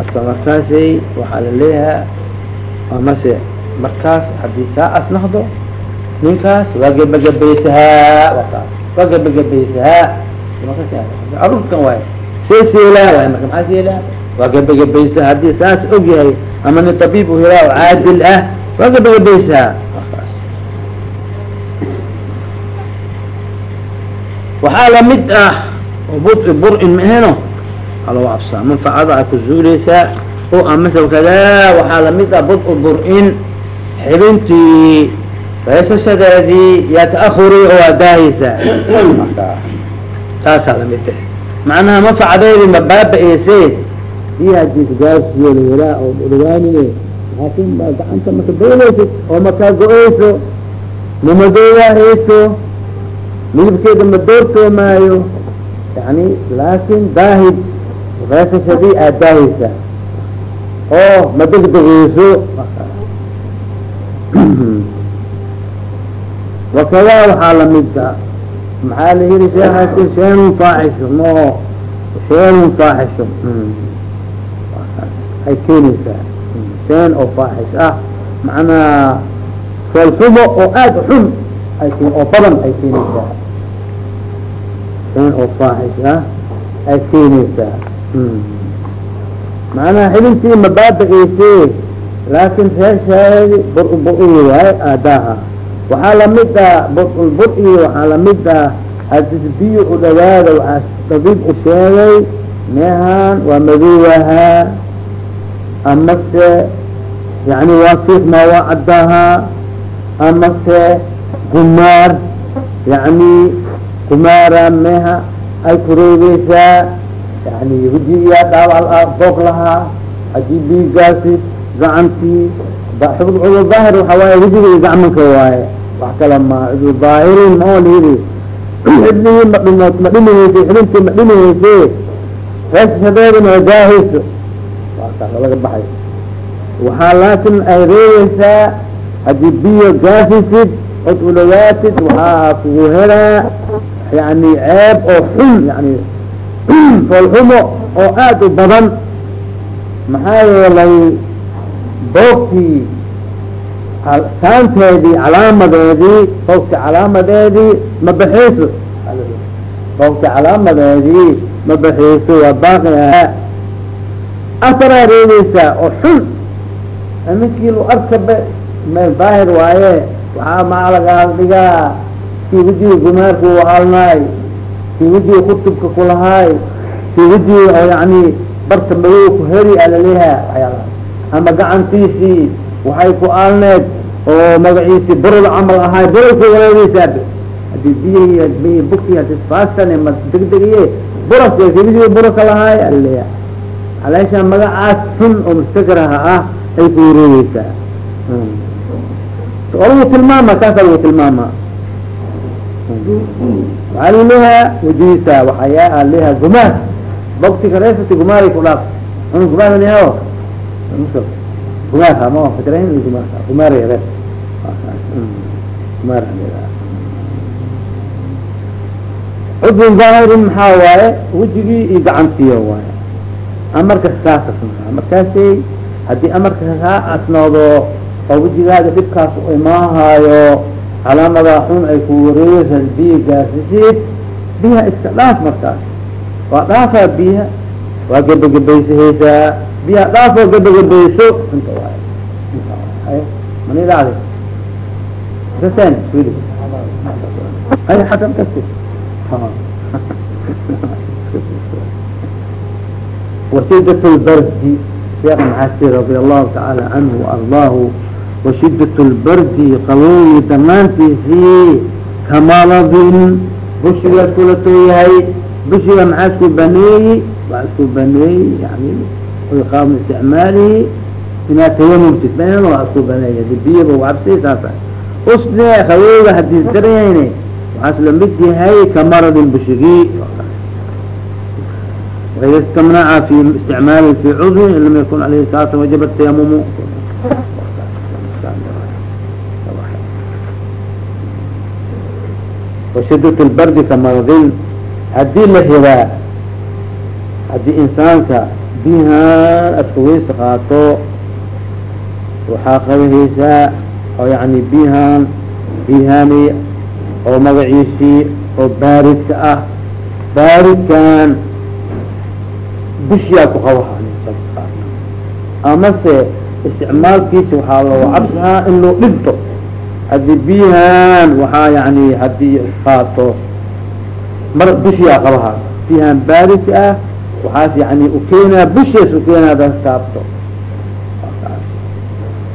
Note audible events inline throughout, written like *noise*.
marka markaasay waxaa laleeyahaa amase markaas haddii saa asnahdo ninkaas waa gebagabaysahaa waa gebagabaysahaa arurkan waay see seelaa waay marka maxaa seelaa? Waa gebagabaysaha haddii saas og yahay ama nin tabiib u helaa oo caadil ah waa gebagabaysahaa waxaa la mid ah bud bur-in maaheno alagu cabsaa manfacada ay ku zuuleysaa oo amase kadaa waxaa la mid ah bud-u bur-in xibintii reesashadeedii yaa ta'ahuri oo waa daahaysaa taasaa la mid ah. Macnaha manfacadeedii ma baaba-eese iyo haddii gaasiyo lahelaa oo dhawaanine laakin baa gacanta maka beeleysid oo makaa go-eyso mamadoowaahayso midabkeeda ma doortoomaayo yani laakin daahid reesashadii aad daahaysaa oo ma degdegeyso wakadaa waxaa lamida maxaa la yihi sheekhaasi sheenun faaxisho no sheenun faaxisho ay keenaysaa sheen oo faaxish ah macnaa foolxumo oo aada xun ay oo badan ay keenaysaa sheen oo faaxish ah ay keenaysaa macnaha xibintii mabaaba-eyse laakin reeshaadi bur-bur-i waaye aadaaha. Waxaa la mid ah waxaa la mid ah hadis biyo u dhawaada waxaa dabiib u sheegay meehaan waa madoowahaa amase yani waa fiiqmaa waa caddahaa amase gumaar yani gumaara meeha ay kureebeysaa yani hujiyaa dhaawac boog lahaa haddii biigaasi gacantii cudur daahir waxa waaye hujiga iyo gacmanka waaye wax kale ma cudur daahirin ma oo layidhi xibnihii madhimood ma dhimiheysa xibintii ma dhimiheyse reesashadeedina waa daahayso waakaas laga baxay. Waxaa laakin ay reebeysaa haddii biyo gaafisid od ulawaatid waxaa kugu helaa yani ceeb oo xun yani foolxumo oo aada u badan maxaa yeelay boogtii saanteedii calaamadeedii boogti calaamadeedii ma baxeyso boogti calaamadeedii ma baxeyso waa baaqi ahaa asaraa reebeysaa oo xun ninkii lu arkaba meel daahir waaye waxaa lagaa dhigaa kii wejiga gumaarku halnaay wejiga kutubka kulahaay kii wejiga oo yani barta madow ku heri alaleha waxyaala ama gacantiisii waxay ku aalneed oo magaciisii burol camal ahaay burolka waleedeysaa haddii biyi bukti hadisfaasane ma degdegiye buras wejiga buraka lahaay alaleha aleesha magacaas xun oo mustagraha ah ay ku wareegeysaa waa lagu tilmaama kaasaa lagu tilmaama waxaa lalehaa wajihiisa waxayaa leha gumaar. Baktiga reesati gumaaray ku dhaaf. Un gumaar leha gumaarha ma fikra gumaarha gumaar rees gumaar cudun zaahirin maxaa waaye? Wejigii iyo gacantiyo waaye. Amarka saasas maa markaasay haddii amarka kaa asnoodo oo wejigaada dhibkaas imaahaayo calaamadaa xun ay ku wareey ranbiye gaarsisid biha iska dhaaf markaas waa dhaafaa biha waa gebagabaysahaysaa biha dhaafoo gebagabayso inta waay manilad kasen ay hasan kas wasidat lbardi sheekh maxasir radi allahu tacaala canhu waarضaahu وشدة البرد قوي damaantiisii kamaladin bushiga kulato yahay bushiga maxaa isku baneeyi waa isku baneeyi yani qaam isticmaalihi inaad tayamumtid been waa isku baneeya biyaba cabsi saasa usne qaweyga hadii darayne waxaas lamid yahay kamaradin bushigii وإذا استمنع في استعمال في عضو إن لم يكن عليه ساعة وجب التيمم وشدة البرد كمرضين hadii la helaa hadii insaanka biyahaan askaweysa qaato waxaa qabahaysaa oo yani biyahaan biyahani oo magaciisii oo baaridka ah baaridkan bishiyaa ku qabaha amase isticmaalkiisa waxaa loo cabsahaa in loo dhinto haddii biyahan waxaa yani haddii qaato mar bishiyaa qabaha biyahan baaridka ah waxaas yani ukeenaa bishaas ukeenaa das taabto.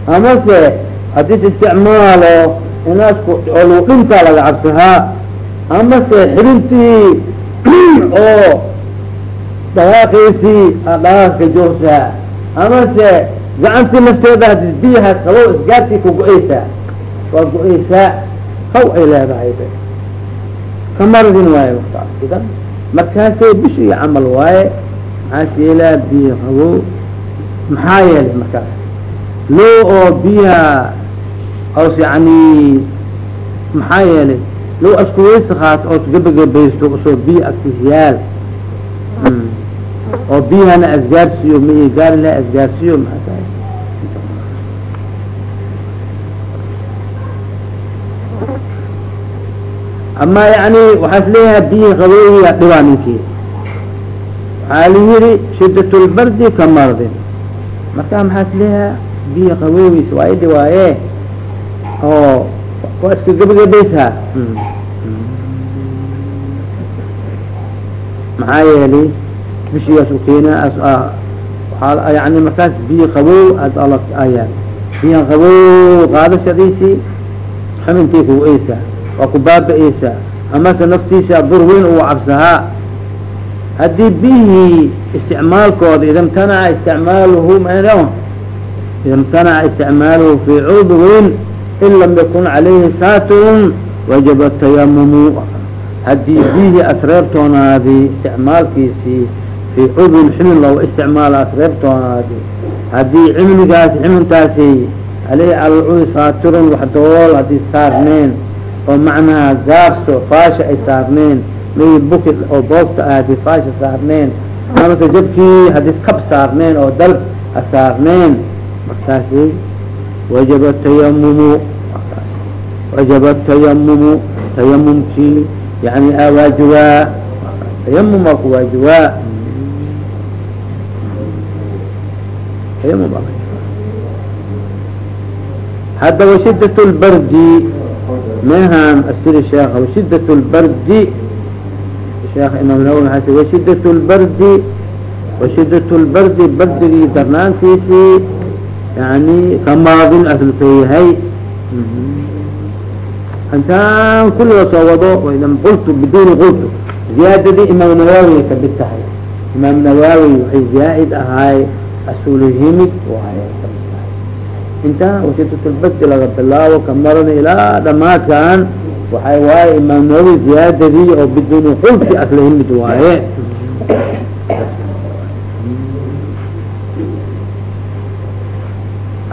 Amase haddii is isticmaalo inaasku oo dhintaa laga cabsahaa amase xirintii *clears throat* oo dhaqaaqiisii dhaqaaqka joogsaa amase gacantii nafteeda haddii biyaha qabow isgaartii ku go-eysaa waa go-eysaa haw ay leedahay de kamaradin waaye markaas idan markaasay bishii camal waaye maxaas yeelaa biya qabow maxaa yeelay markaas? Loo oo biyaha os yani maxaa yeelay low askuweysa qaato oos gabagabaysto u soo biya agtisyaal oo biyahana asgaarsiiyo ma gaari laha asgaarsiiyo maaa ama yani waxaas leeyahay biyi qabooyiga dhibaa ninkii waxaa la yihi shidat lbardi ka mardin. Marka maxaas leeyaha biyi qaboogiis waa idi waaye oo waa iska gabagabaysaa maxaa yeelay bishigaas ukeenaa waaa yani markaas biyo qabow ayaa. Biyan qabow qaadashadiisii xubintii kugu-eysaa waa ku baaba-eysaa amase naftiisa dur weyn uu cabsahaa. Haddii biyihii isticmaalkooda ida imtanaca isticmaaluhu m ida imtanaca isticmaaluhu fii cudwin in lam yakun calayhi saatirun wajaba tayamumu haddii biyihii asreebtoonaadi isticmaalkiisii fii cudwin ximin looga isticmaalo asreebtoonaadi haddii cimligaas ximintaasi aleyhi calcudi saatirun wax dabool haddii saarneen oo macnaha gaarso faasha ay saarneen may buki oo boogta ah haddii faasha saarneen. Amase jabkii haddii kab saarneen oo dalb ha saarneen markaasi wajaba tayamumu wajaba tayamumu tayamumkii yani a tayamum waa ku waajibaa tayamum hadda washidat lbardi mehan asiri sheekh washidat lbardi sheekh imaam nawawi aa washidat lbardi washidat lbardi bardigii darnaantiisii yani kamaadin aslka yahay. Intaan kulliga soo wado qultu biduni qultu ziyaadadii imaam nawawi ka mid tahay. Imaam nawawi waxay zaaid ahaay asulhimid intaa washidatulbadi laga bilaabo kamarada ilaa dhamaadkan waxay waaye imaam ziyaadadii oo biduni qulti aslahimid waaye.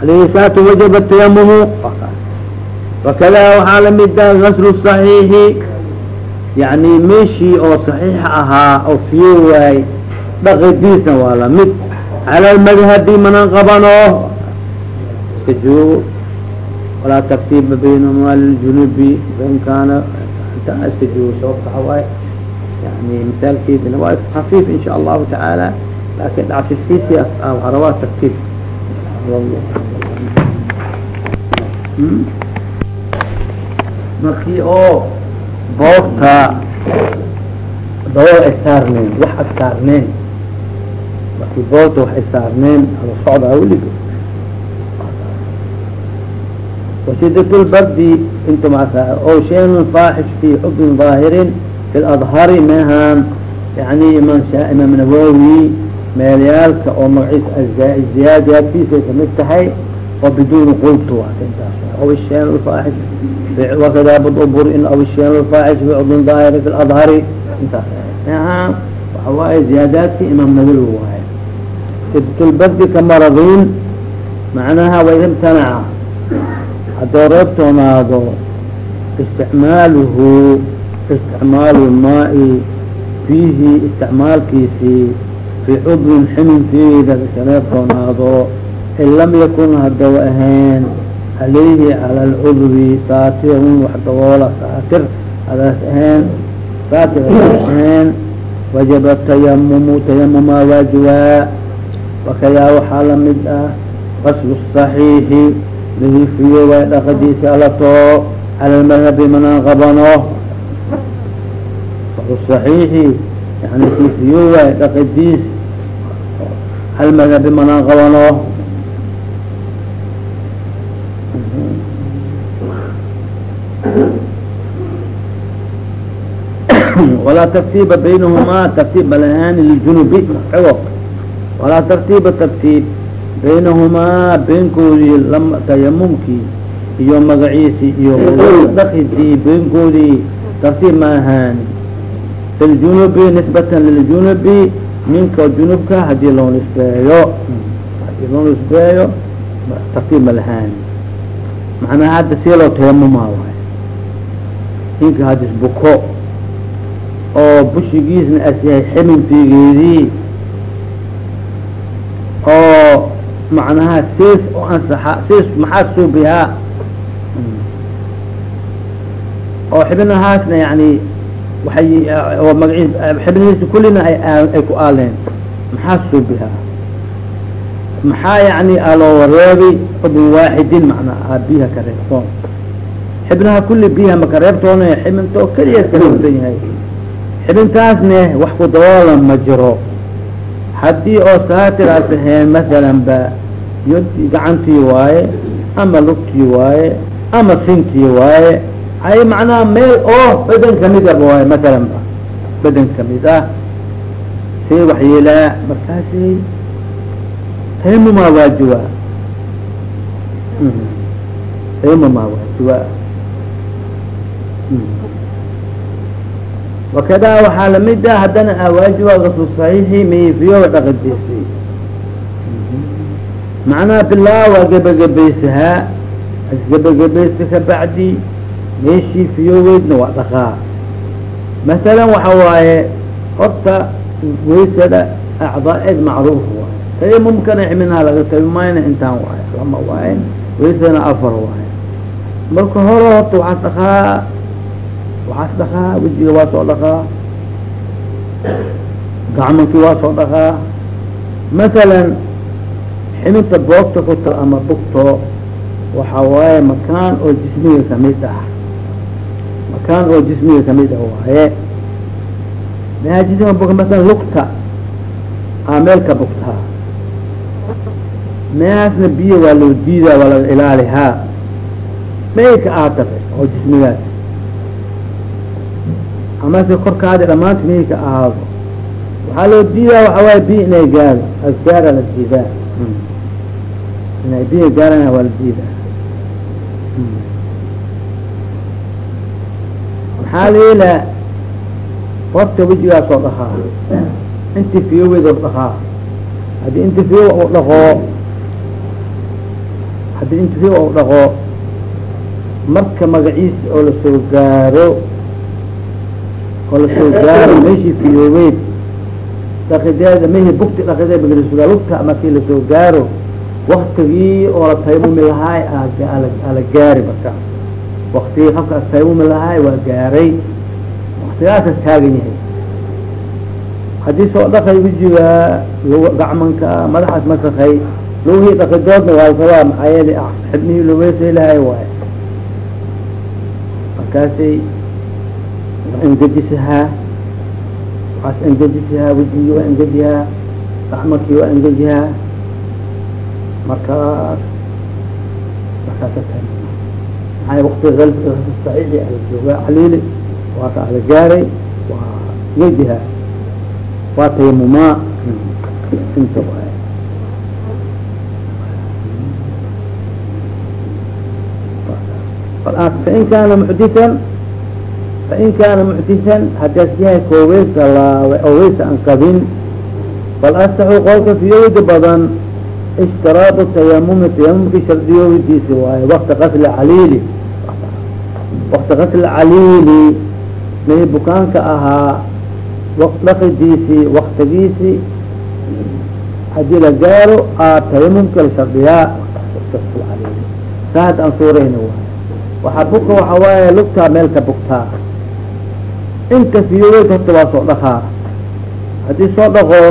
Alayhi salaatu wajaba tayamumu wakada waxaa lamida gaslu صaxiixi yani meeshii oo صaxiixa ahaa oo fiyo waay dhaqidiisna waa la mid cala lmadhabi qabano iska joogo walaa tartiiba baynahuma liljunubi fain kaana intaa iska joogo sababta waxa waaye yani misaalkeedina waa iska hafiif in sha allahu tacaala laakin dhacsiskiisi waxaa rabaa tartiib markii oo boogta dabool ay saarneen wax ag saarneen markii boogta wax ay saarneen ala socdaa weliga lbardi inta maa o shayn faaxish fi xubin ظaahirin fi ladhari mehan yani imaam imaam nawawi meelyaalka oo magaciisa ziyaadaadkiisa ay ka mid tahay oo biduni qultu intaas aw shayn faaxish wakada bd burin aw shayn faaxish fi cudun daahiri fi ladhari intaas waxa waaye ziyaadaadki imaam nawawi waaye sidatlbardi ka maradin macnaha waida imtanaca haddoo reebtoonaado isticmaaluhu isticmaalu lmaai fiihi isticmaalkiisii fii cudwin ximinkeeda kareebtoonaado in lam yakun hadau ahayn alayhi cala alcudwi saatirun wax daboola saatir hadaas ahayn saatir hadaas ahayn wajaba tayamumu tayamumaa waajiwaa wakayaa waxaa la mid ah qaslu صaxiixi lahifiyo way dhaqadiisa alatoo cala lmadhabi manaan qabano صaxiixi yani hifiyo way dhaqadiis cala lmadhabi manaan qabano walaa tartiiba baynahumaa tartiib balahaani liljunubi xigo walaa tartiiba tartiib baynahumaa beenkoodii tayamumkii iyo magaciisii iyo dhaqidii beenkoodii tartiib ma ahaani fi ljunubi nisbatan liljunubi minka junubka haddii loo nisbeeyo haddii loo nisbeeyo tartiib ma lahaani macnaha hadda si loo tayamumaa waay ninka hadis buko oo bushigiisna as yahay ximinfigeedii oo macnaha sis oo ansaxa sis maxaa suubihaa oo xibinahaasna yani waay oo kullina ay ku aaleen. Maxaa suubihaa maxaa yani aloo reebi cudun waaxidin macnaa biyaha ka reebtoon. Xibnaha kulli biyaha maka reebtoona xibintoo keliya iska reebtan yahay. Xibintaasne wax ku daboolan ma jiro. Haddii oo saatir aas ahayn masalan ba yodii gacantii waaye ama lugtii waaye ama sintii waaye ay macnaha meel oo beden ka mid aba waaye masalan ba. Beden ka mid ah. Say waxyeelaa markaasi tayamumaa waajiba. Tayamumaa waajiba. Wakadaa waxaa la mid ah haddana awaajiba gaslu saxiixi mayfiyoba dhaqadiisi macnaha bilaa waa gebagabaysahaa asgebagabaysta ka bacdi meeshii fiyoweydna waa dhaqaa masalan waxa waaye horta waysada acdaaeed macruuf waaye tayamumkana ximinaha laga tabimayna intaan waaye lama waaye waysadana afar waaye marka hore horta waxaas dhaqaa waxaas dhaqaa wejiga waa soo dhaqaa gacmankii waa soo dhaqaa masalan ximinta boogta ku ta ama bugto waxa waaye makaan oo jismiga ka mid ah. Makaan oo jismiga ka mid ah waaye. Meha jismiga bugta masalan lugta aa meel ka bugtaa mehaasna biyo waa loo diidaa waa laga ilaalihaa. Meelka aatabe oo jismigaas amase korkaadi dhamaanta meelka ahaado waxaa loo diidaa waxa waaye biyo inay gaado asgaara la diidaa biyo gaarana waa la diidaa maxaa lailaa horta wejigaas oo dhaqaa inti fiyoweed oo dhaqaa haddii inti fiyo u dhaqo haddii inti fiyo u dhaqo marka magaciisa oo la soo gaaro oo la soo gaaro meeshii fiyoobeyd dhaqideeda mehi bugti dhaqideed magalisugaa lugta markii la soo gaaro waktigii oo la taymumi lahaay ala gaari marka. Waktigii qofkaas taymumi lahaay waa gaaray. Waktigaasas taagan yahay. Haddii soo dhaqay wejiga gacmanka madaxaas masakay lugihii dhaqidoodna waa rabaa maxaa yeele xibnihii loweysay lahay waay markaasay engejisahaa waxaas engejisahaa wejigii waa engejihaa gacmankii waa engejihaa markaas markaasa maxaa waktiga saxiixi ala joogaa xaliili. Waa ka ala gaaray. Waa engejihaa waa tayamumaa inta fain kaana muxdisan fain kaana muxdisan hadaas yahay kooweysa laawe oo weysa an qabin fal qolka fiyowda badan ishtiraadu tayamumi tayamumkii shardiyowdiisi waaye wakti qasli caliili wakti qasli caliili mahi bukaanka ahaa dhaqidiisii waktigiisii haddii la gaaro tayamumka la shardiyaa saa hadda aan suurayna waay waxaa buka waxa waaye lugtaa meel ka bugtaa inta fiyoweyd horta waa soo dhakaa haddii soo dhaqo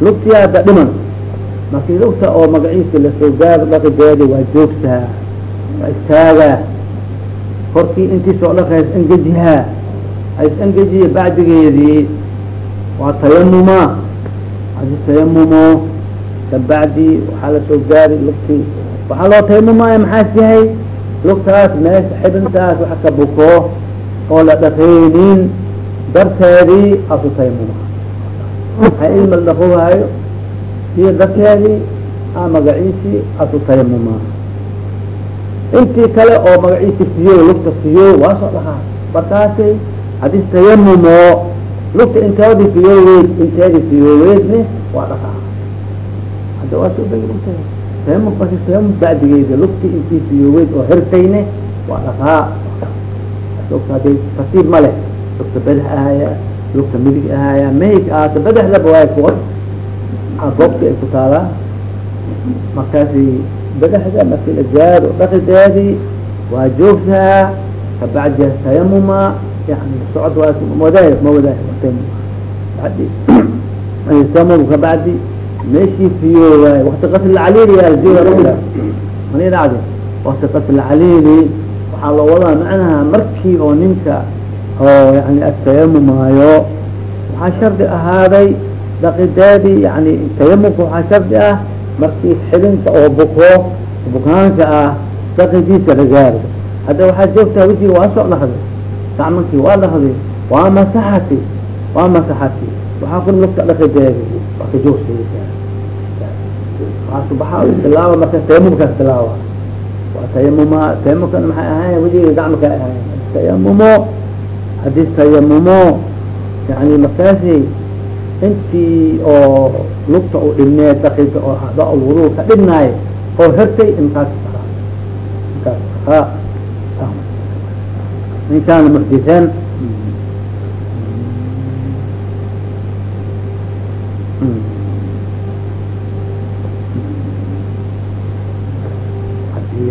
lugtii hadda dhiman markii lugta oo magaciisa la soo gaaro dhaqideedi waa joogtaa waa istaagaa korkii intii engejihaa is engejiya bacdigeedii waa tayamuma haddii tayamumo kabacdi waxaa la soo gaari lugtii waxaa loo tayamumaya maxaas yahay? Lugtaas meesha xibintaas waxa ka buko oo la dhaqeynin darteedii asu tayamuma ha ilma la dhaqohaayo iyo darteedii a magaciisii asu tayamuma intii kale oo magaciisi fiyo lugta fiyo waa soo dhahaa. Markaasi haddii tayamumo lugta inteedi fiyoweyd inteedi fiyoweydne waa dhaqaa hadda waa soo degi lugta. Tayamum basi tayamum bacdigeeda lugti intii fiyoweyd oo xirtayne waa dhaqaa lugta tartiib ma leh lugta badax ahaya lugta midig ahaya mahig ahaata badaxdaba waay kuwa goobti ay ku taalaa markaasi badaxda marki la gaaro dhaqideedii waa joogtaa kabacdi tayamuma yani socod waa wadaay ma wadaay tayamum badi *clears throat* tayamum kabacdi meeshii fiyo waay wakti qasl lcalili yaaljiya mani dhacdi? Wakti qasl waxaa loo wadaa macnaha markii oo ninka oo yani atayamumaayo waxaa shardi ahaaday dhaqideedii yani tayamumka waxaa shardi ah markii xibinta oo buko bukaanka ah dhaqidiisa la gaaro. Hadda waxaad joogtaa wejiga waa soo dhakday gacmankii waa dhakday waa masaxati waa masaxati. Waxaa kun lugta dhaqideedi waa ka joogsa subaxa bilaaba marka tayamumkaas bilaaba. Waa tayamuma tayamumkan maxay ahayn wejiga gacmaka ahayn tayamumo haddii tayamumo yani markaasi intii oo lugta u dhibneed dakida oo ada lwudu ka dhibnaay oo hertay ha in kaana muxdisan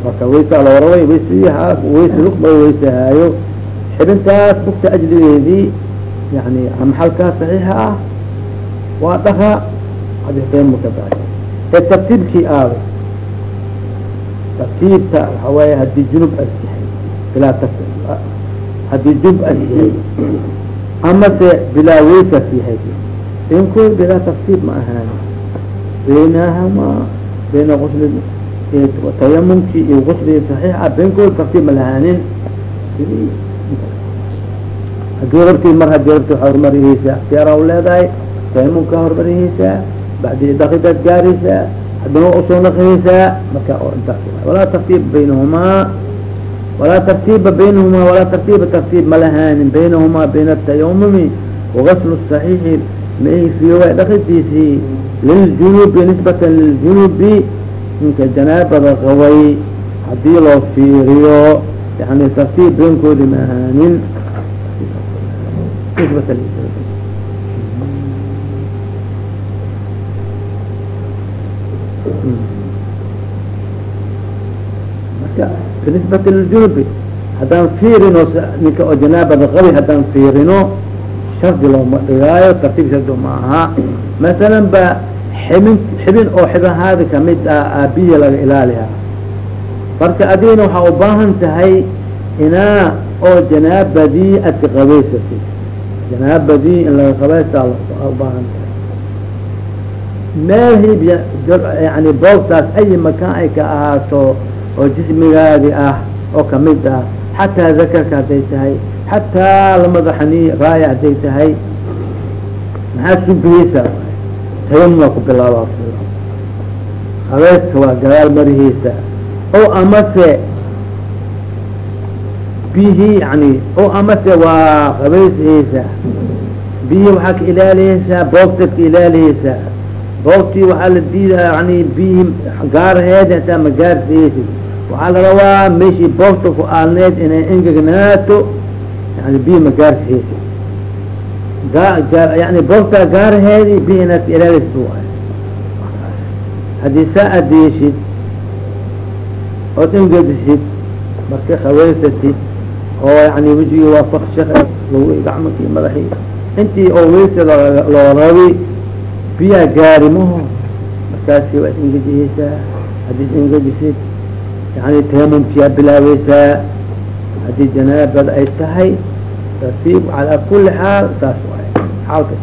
marka waysa alooraway waysiha waysi lugba waysahaayo xibintaas bugta ajligeedii yani maxalkaas saxiixa ah waa dhaka aditayamka bacd ee tartiibkii aado tartiibta waxa waaya haddii junub as yahay bilaa t haddii jub as yahay amase bilaa waysas yahay. Inkood bilaa tartiib ma ahaan. Baynahama bayna qusli tayamumkii iyo gusli saxiix ah tartiib ma lahaanin. Hadii rabti mar haddii rabti waa hormariheysa ikhtiyaara u leedahay tayamumka hormariheysaa bacdi dakidaad gaaraysaa haddana u soo naqiheysaa marka oo intaas walaa tartiib baynahumaa walaa tartiiba baynahumaa walaa tartiiba tartiib ma lahaanin. Baynahumaa bayna atayamumi wagaslu saxiixi mafiyowa dhakidiisii liljunubi nisbatan liljunubi ninka janaabada qabay haddii loo fiiriyo yani tartiib beenkoodi ma ahaanin marka binisbati liljunubi haddaan fiirino ninka oo janaabada qabay haddaan fiirino shardi looma dhigaayo tartiib shardi ma aha masalan ba xibin xibin oo xibahaadi ka mid ah aabiya laga ilaaliha marka adina waxaa ubaahan tahay inaa oo janaabadii adka qabaysati janaabadii in laga qabaysaa ubaahan tahay meel hib yani boogtaas ayi makaan ay ka ahaato oo jismigaadi ah oo ka mid ah xataa zakarka hadday tahay xataa lamada xani raaya hadday tahay. Maxaad subiheysaa tayamum waa ku bilaaba qabayska waa gadaal marihiisa o amase bihi yani o amase waa qabayshiisa bihi waxaa ka ilaaliheysaa boogtaad ka ilaaliheysaa boogtii waxaa la diida yani bihi gaaraheeda hataa ma gaarsiiyeysid waxaa la rabaa meeshii boogta ku aalneed inay engegnaato yani bihi ma gaarsiiyeysid yani boogtaa gaaraheedi bihi inaad ka ilaaliheysid waay haddii saa adeeshid ood ingedisid marka haweysatid oo yani wejigii waa fakshak gacmankii madaxii intii oo weysa loo rabi biyaa gaari maho markaasi waa isingejiheysaa haddii is ingejisid yani tayamumkiyaa bilaabeysaa haddii janaabada ay tahay tartiib calaa kuli xaal saas waay xaalka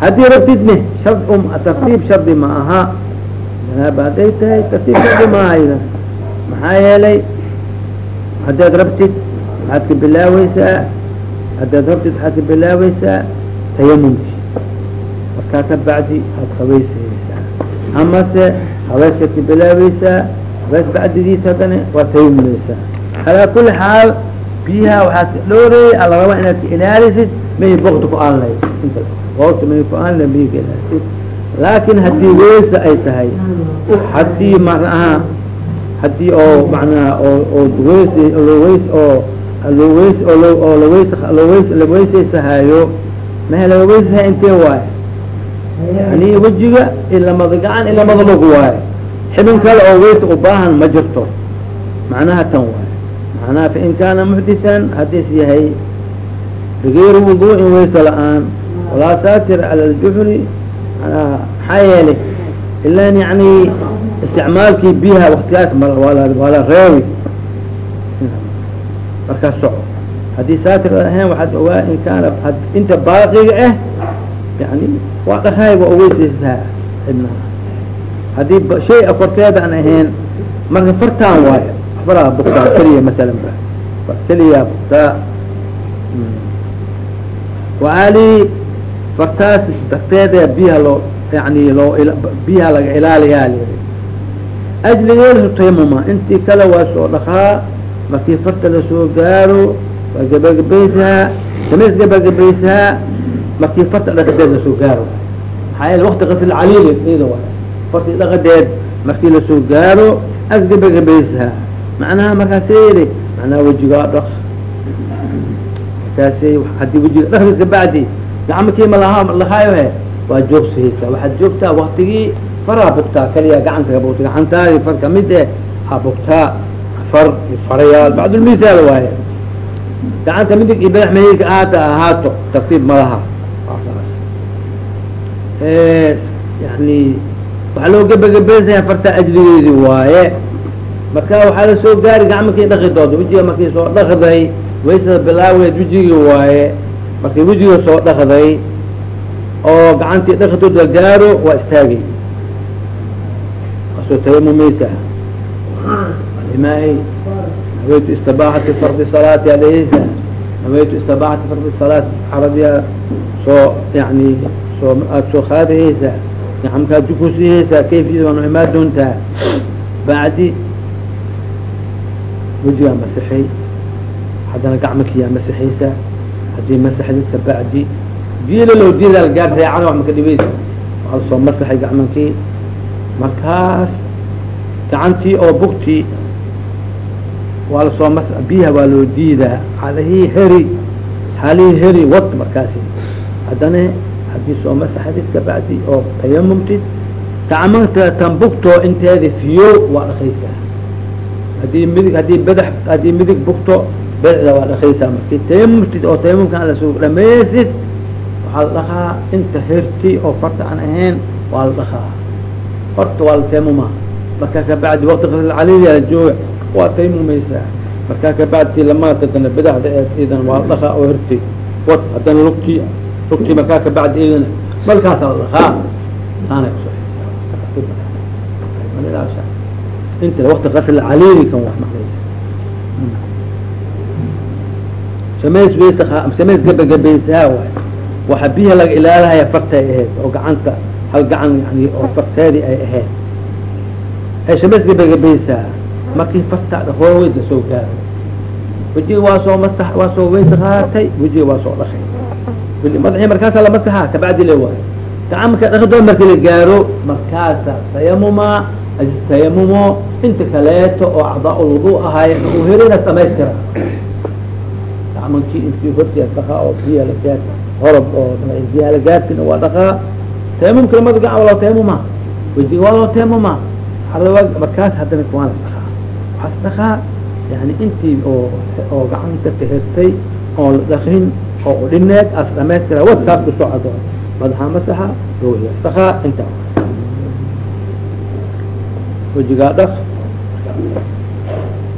haddii rabtidne shar tartiib shardi ma aha janaaba hadday tahay tartiib shardi maaha idan maxaa yeelay haddaad rabtid waxaad ka bilaaweysaa haddaad rabtid waxaad ka bilaaweysaa tayamumki markaa ka bacdi aad habeysaysaa amase habeeskaad ka bilaaweysaa habees bacdigiisa haddana waa tayamumeysaa calaa kuli xaal biyaha waxaad dhowreeyay ala rabaa inaad ka ilaalisid may bokta ku aan lahayd inta boogta may ku aan lahayd biya ka ilaalisid laakin haddii weysa ay tahay haddii manaha haddii oo manaha oo oo weys oo loweys oo lo oo laweys laweys laweysaysahayo intee waaye yani wejiga ilamada gacan ilamada lug waaye. Xibin kale oo weysa ubaahan ma jirto. Macnaha tan waaye. Macnaha fain kaana muxdisan haddiis yahay. Bigayri wuduu'in weysa la'aan. Walaa saatir cala aljuhri manaha maxaa yeelay? Ilan yani isticmaalkii biyaha waktigaas waa la reebi. Markaa soco. Haddii saatir ahayn waxaad ogaa in kaana inta baaqiga ah yani waa dhakaay waa uweysaysaa xibnaha haddii shay a korteeda aan ahayn marka fartaan waayo faraa bugtaa keliya masalan ba keliyaa bugtaa waali fartaas darteeda biyaha loo yani loo biyaha laga ilaaliyaa lii ajligeedasu taymuma intii kale waa soo dhakaa markii farta la soo gaaro waa gabagabaysaa samays gabagabaysaa markii farta dhaqadeed la soo gaaro maxaa yeele wakti qasil caliil ida waay fartii dhaqadeed markii la soo gaaro as gabagabaysaa macnaha markaasay yidhi macnaha wejigaa dhaq markaasay haddii wejiga dhaqdis kabacdi gacmakii malaha lahaayo waa joogsahaysaa waxaad joogtaa waktigii faraa bugtaa kaliya gacanta kabugta gacantaadi far ka mid eh ha bugtaa far farayaal bacdulmithaal waaye gacanta midig iyo badax maheyka ahaato tartiib malaha yani waxaa loo gebagabeysaya fartaa ajligeedi waaye. Marka waxaa la soo gaari gacmakii dhaqi doonta wejiga markii soo dhaqday waysada bilaaweed wejigii waaye markii wejiga soo dhaqday oo gacantii dhaqitood la gaaro waa istaagay. Asoo tayamumeysa alimaai nawaytu istibaaxati fardi salaati aleysa nawaytu istibaaxati fardi salaati xaradiya soo yani soo aada soo qaadahaysa gacamkaad jukusihaysaa kayfiyada waanu imaan doontaa bacdi wejigaa masixay haddana gacmakiyaa masixaysa haddii masaxdid ka bacdi diila low diila gaar reecana wax maka dhibaysa waa la soo masaxay gacmankii markaas gacantii oo bugtii waa la soo mas biyaha waa loo diidaa halihii heri halihii heri wad markaasi. Haddana haddii soo masaxdid ka bacdi oo tayamumtid gacmanta tan bugtoo inteeda fiyo waa dhaqaysaa haddii midig haddii badax haddii midig bugto bedda waa dhaqaysaa markii tayamumtid oo tayamumkaan la soo dhamaysid waxaa la dhaqaa inta herti oo farta aan ahayn waa la dhaqaa horta waa la tayamuma markaa kabacdi wakti qaslcaliiliya jooga waa tayamumeysaa markaa kabacdi lamaatadana badaxda ee idan waa la dhaqaa oo herti wad haddana lugtii markaa qasl caliili kan wax maqlaysa samays gabagabaysaa waxa biyaha laga ilaalahaya fartay ahayd oo gacanta hal gacan yani oo farteedii ay ahayd ay samays gabagabaysaa markii farta dhaqooweyd la soo gaaro wejiga waa soo masax waa soo weysa qaatay wejiga waa soo dhaqay madaxii markaasaa la masaxaa kabacdi le waayo gacan doon markii la gaaro markaasa tayamuma tayamumo inta kaleeto oo acdaa ulwudu ahaay uu helina samaystira. Gacmankii intii hortiya dhaqaa oo biya la gaar horob oo biyaha la gaartina waa dhaqaa. Tayamumka lamada gacan waa loo tayamuma. Wejiga waa loo tayamuma. Markaas haddana waan la waxaas dhakaa yani intii oo oo gacanta ka hertay oo la dhakin oo dhineed as dhamaystira wadkaas ku soo cado madaxa masaxa ruuxiya dhakaa inta wejigaa dhak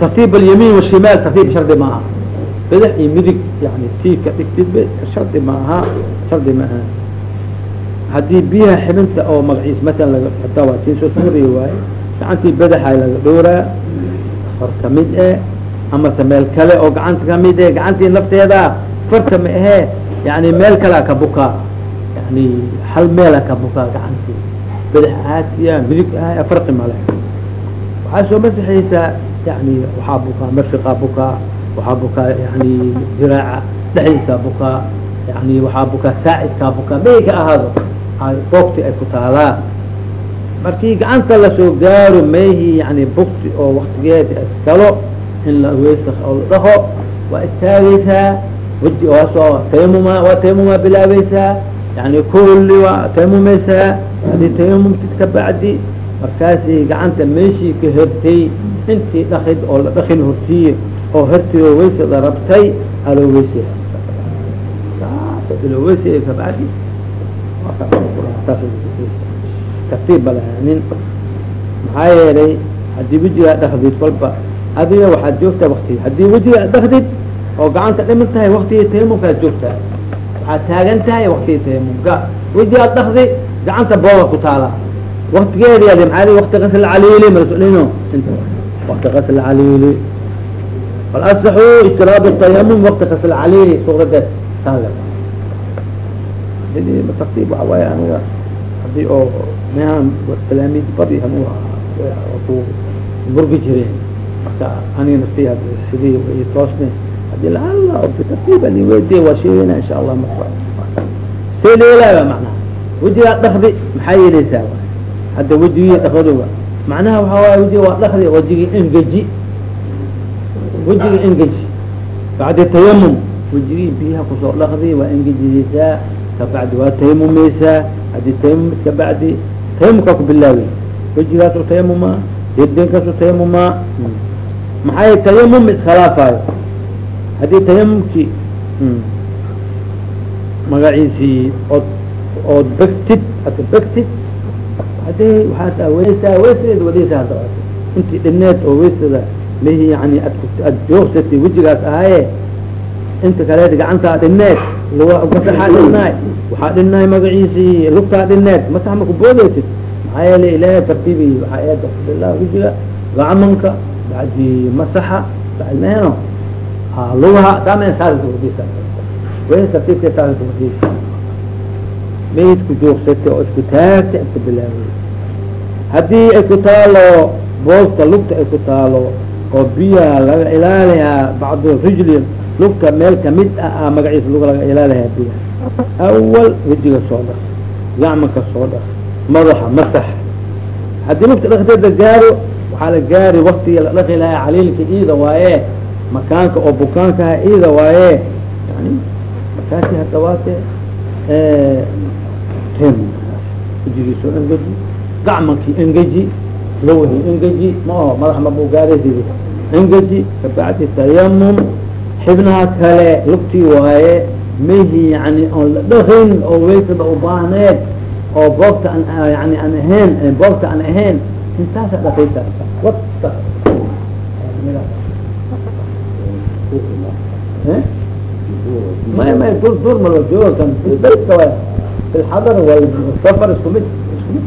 tartiib alyamiin washimaal tartiib shardi ma aha bidix iyo midig yani tii ka dhigtid shardi ma shardi ma haddii biyaha xibinta oo magaciis matalan laga hataa waa tii waaye gacantii badaxa laga dhowraa far ka mid eh amase meel kale oo gacanta ka mid eh gacantii nafteeda farta ma ahee yani meel kalea ka bukaa yani hal meela ka bukaa gacantii badax aasiya midig ah farqi male waxaa soo masaxaysaa yani waxaa bukaa marfiqaa bukaa waxaa bukaa yani diraaca dhexdiisaa bukaa yani waxaa bukaa saacidkaa bukaa may ka ahaado. Boogti ay ku taalaa. Markii gacanta la soo gaaro mayhi yani bugti oo waktigeeda iskalo in la weysa oo la dhaho waa istaagaysaa tayamuma waa tayamuma bilaabeysaa yani kulli waa tayamumaysaa haddii tayamumtid ka bacdi markaasi gacanta meeshii ka hertay intii dhakid oo la dhakin hortiye oo hertay oo weysada rabtay aloo weysaya aloo weysaya kabacdi maxaa yeelay haddii wejigaa dhakdid kolba adiga waxaad joogtaa waktiga haddii wejigaa dhakdid oo gacanta dhiman tahay waktigii tayamumkaad joogtaa waxaad taagan tahay waktigii tayamumka wejigaad dhakdi gacanta booga ku taala. Waktigeedi adi maaa wakti kasl caliili malino wakti kasl caliili falasaxu istiraad tayamum wakti kasl caliili suqradeed taaga tartiib waxa waaye aniga haddii oo mehan talaamiid badi aniga ku burgi jireen. Marka aniga nafti sidii toosne haddii laala bitartiib ali weydiye waa sheegayna insha allah marka see leelaaba macnaha wejigaa dhakdi maxaa yeeleysaa hadda wejigii dhakdoga macnaha waxaa waaya wejiga waa dhakdi wejigii engeji wejigii engeji bacdi tayamum wejigii biyaha ku soo dhakdi waa engejideysaa kabacdi waa tayamumeysaa haddii tayamumid kabacdi tayamumkaa ku bilaabay wejigaasu tayamuma deedeenkaasu tayamuma maxay tayamum iskhilaafaayo haddii tayamumkii magaciisii ood ood begtid ad begtid haddii waxaad weysaa weysadeed wadeysa hadda intii dhineed oo weysada mihi yani ad ad joogsatay wejigaas ahaaye inta kaleed gacantaa dhineed masaxaa dhinaay waxaa dhinaay magaciisii lugtaa dhineed masax ma kuboodeysid maxaa yeele ilaahay tartiibi waxaa eeda bilah wejiga gacmanka bacdi masaxa bacdi meheno ha lugaha taama saaswadeysa wey tartiibka saaswadeysa maydku joogsatay oo isku taagta iska bilaabay haddii ay ku taalo boosta lugta ay ku taalo oo biyaha laga ilaaliyaa bacdu rijli lugta meel ka mid ah magaciisa lug laga ilaaliyaa biyaha awal wejiga soo dhak gacmanka soo dhak madaxa masax haddii lugta dhakdeeda gaaro waxaa la gaari waktiga la dhaki lahaa caliilka iida waaye makaanka oo bukaankaha iida waaye yani markaasi hadda waate wejigiisoo engeji gacmankii engeji lawhii engeji ma aho madax mabugaaredi engeji kabacdi tayamum xibnaha kale lugtii waaye mihi yani oon la dhakin oo weysada ubaahneed oo boobta an yani aan ahayn boobta aan ahayn intaasa dhakaysa wata maya maya dur dur malo jooga kan baytka waay fi lxadar wal safar isku mid isku mid